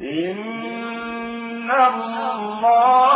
إن الله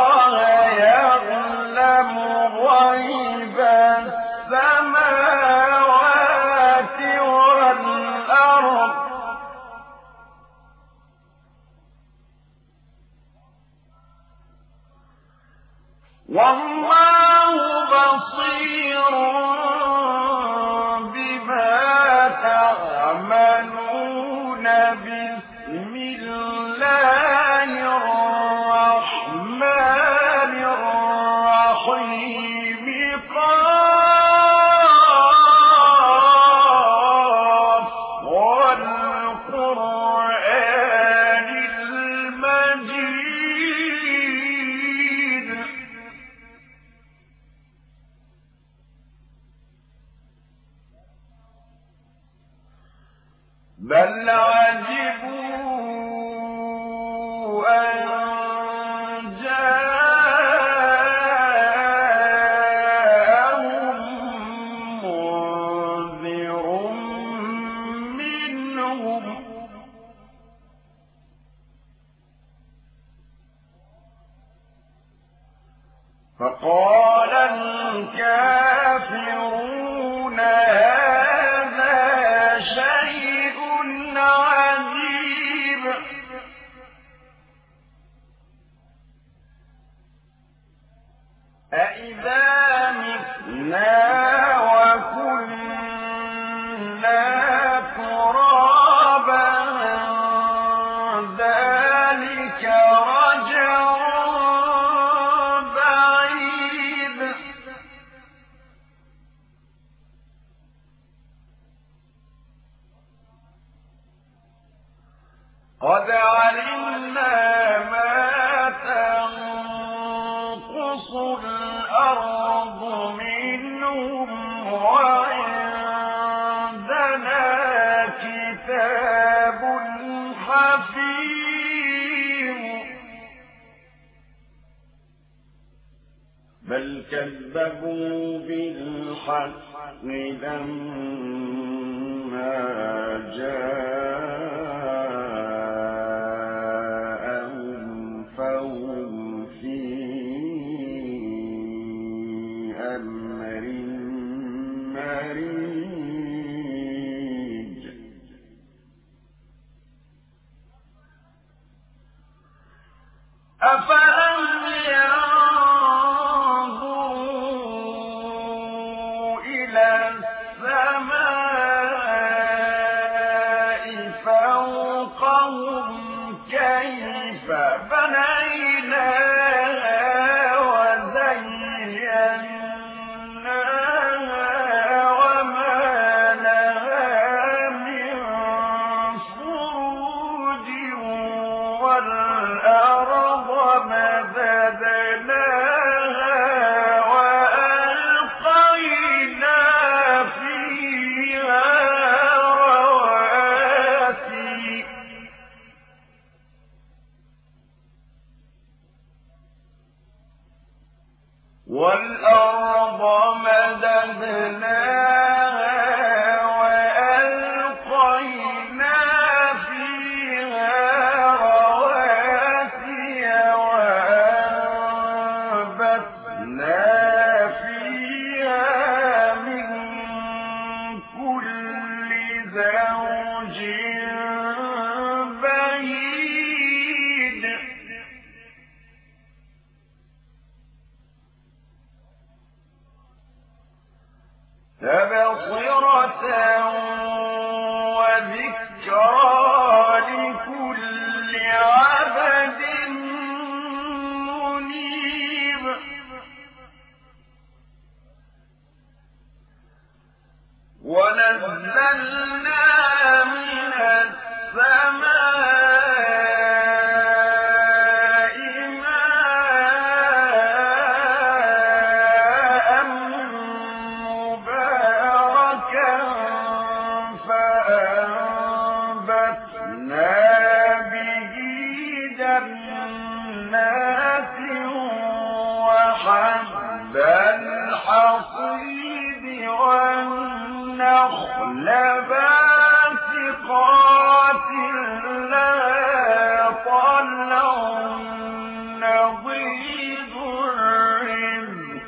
كذبوا بالحق لما جاءهم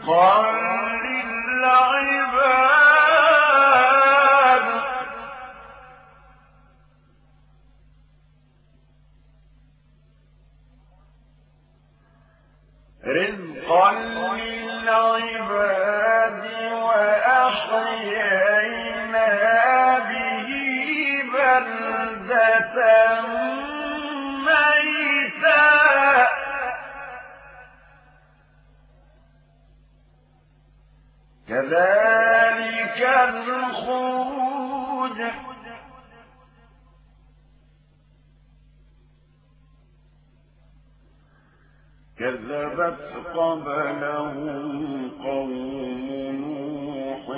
قال كذبت قبلهم قوم نوح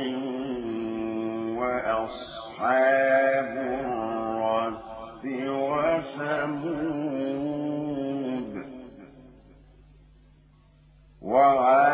وأصحاب الرس وثمود وعاد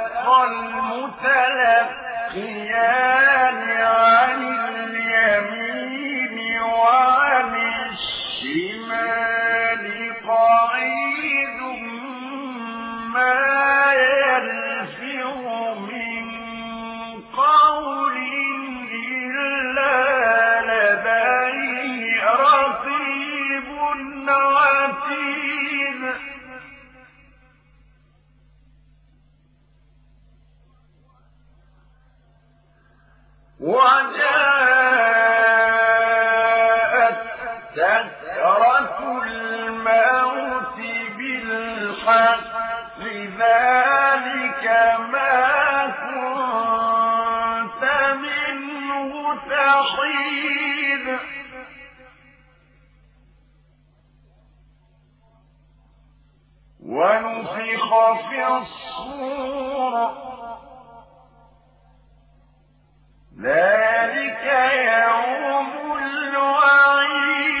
المتلقيان. سكرة الموت بالحق ما كنت منه ونفخ في الصور. ذلك يوم الوعيد.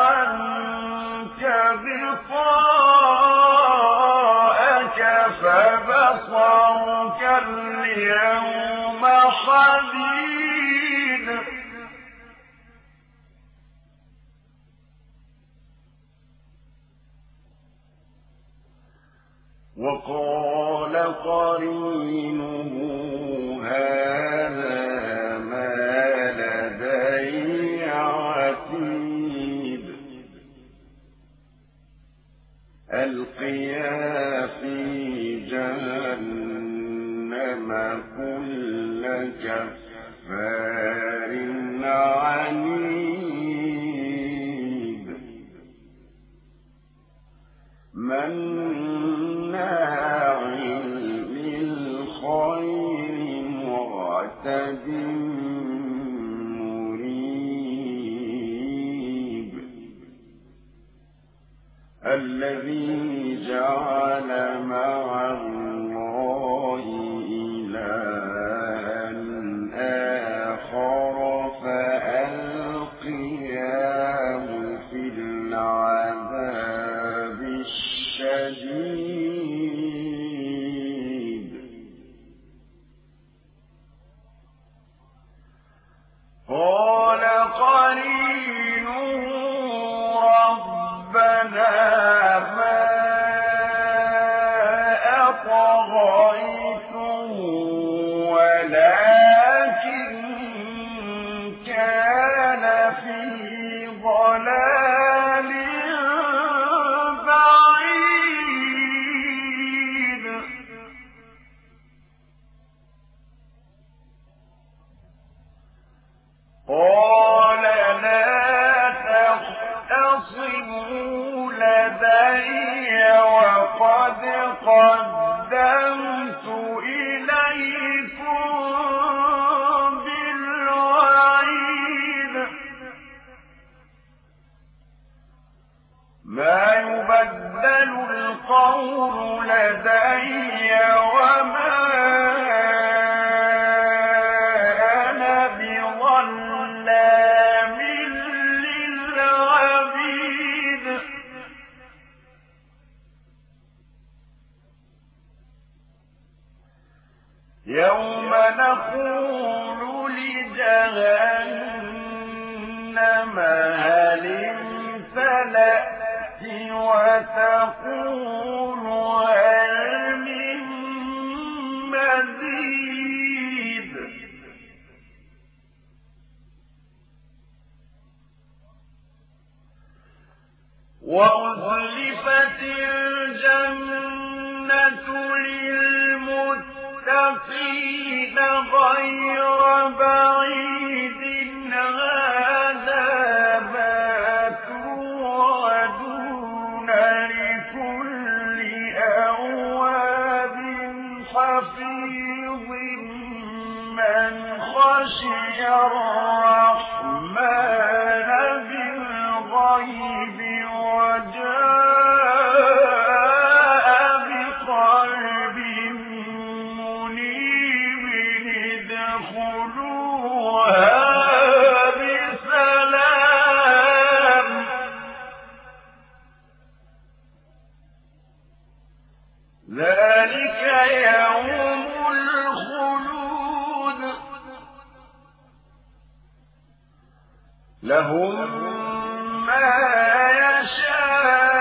فبصرك اليوم حديد يبدل القول لدي وما تقولوا وشجرا ما يشاء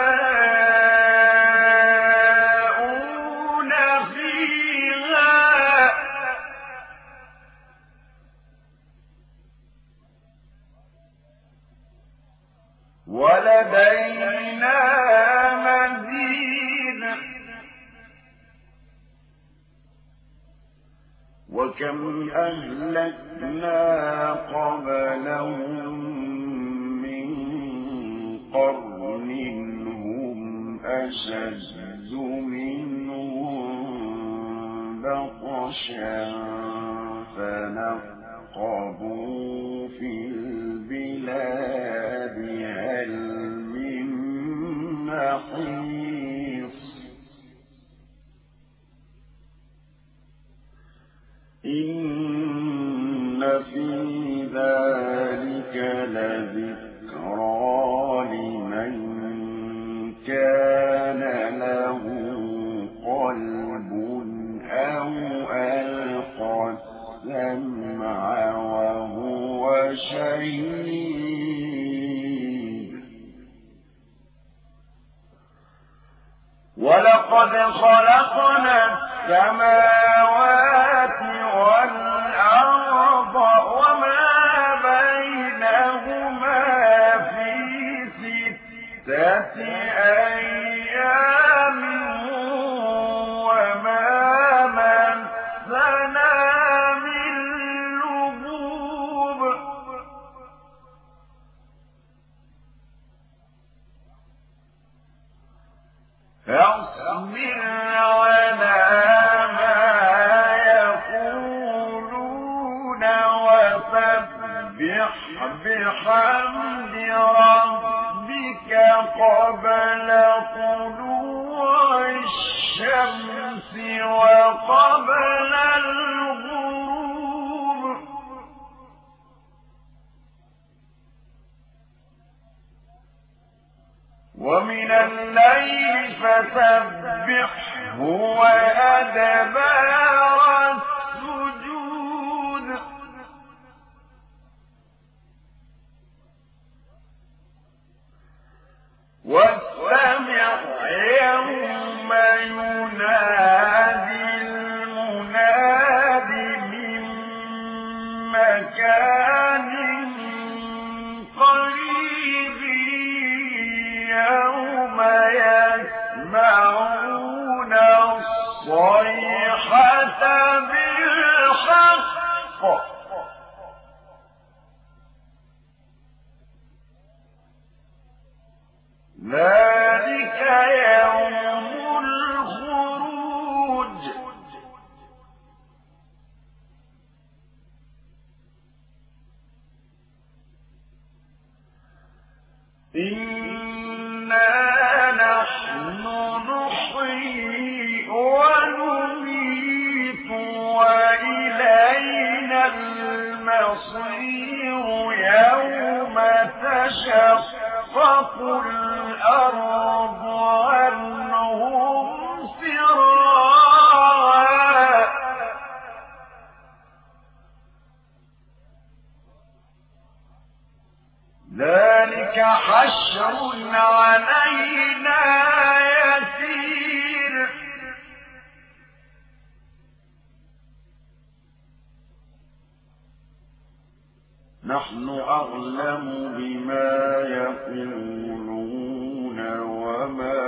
أشد منه بطشا فنقبوا في البلاد هل من محيط خلقنا كما ومن الليل فسبحه وأدبار السجود. والسماء الصيحة بالحق. نحن أعلم بما يقولون وما